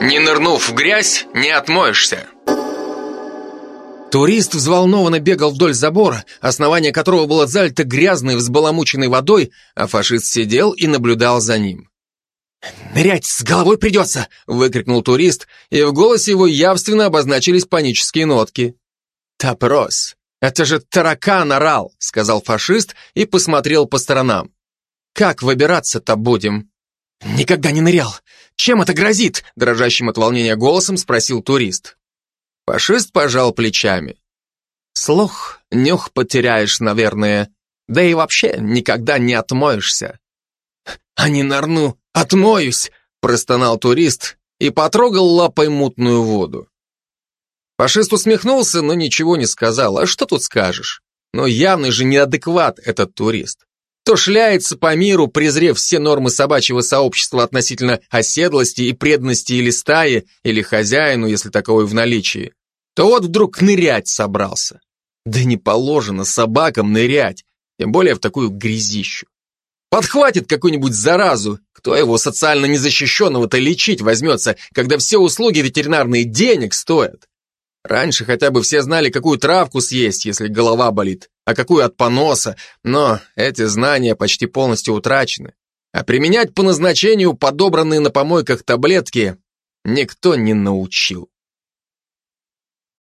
Не нырнув в грязь, не отмоешься. Турист взволнованно бегал вдоль забора, основание которого было залито грязной, взбаламученной водой, а фашист сидел и наблюдал за ним. «Нырять с головой придется!» — выкрикнул турист, и в голосе его явственно обозначились панические нотки. «Топрос! Это же таракан орал!» — сказал фашист и посмотрел по сторонам. «Как выбираться-то будем?» «Никогда не нырял! Чем это грозит?» — дрожащим от волнения голосом спросил турист. Фашист пожал плечами. «Слух, нюх потеряешь, наверное, да и вообще никогда не отмоешься». «А не нырну, отмоюсь!» — простонал турист и потрогал лапой мутную воду. Фашист усмехнулся, но ничего не сказал. А что тут скажешь? Но явный же неадекват этот турист. То шляется по миру, презрев все нормы собачьего сообщества относительно оседлости и преданности или стаи, или хозяину, если таковой в наличии, то вот вдруг нырять собрался. Да не положено собакам нырять, тем более в такую грязищу. Подхватит какую-нибудь заразу, кто его социально незащищенного-то лечить возьмется, когда все услуги ветеринарные денег стоят? Раньше хотя бы все знали, какую травку съесть, если голова болит, а какую от поноса, но эти знания почти полностью утрачены. А применять по назначению подобранные на помойках таблетки никто не научил.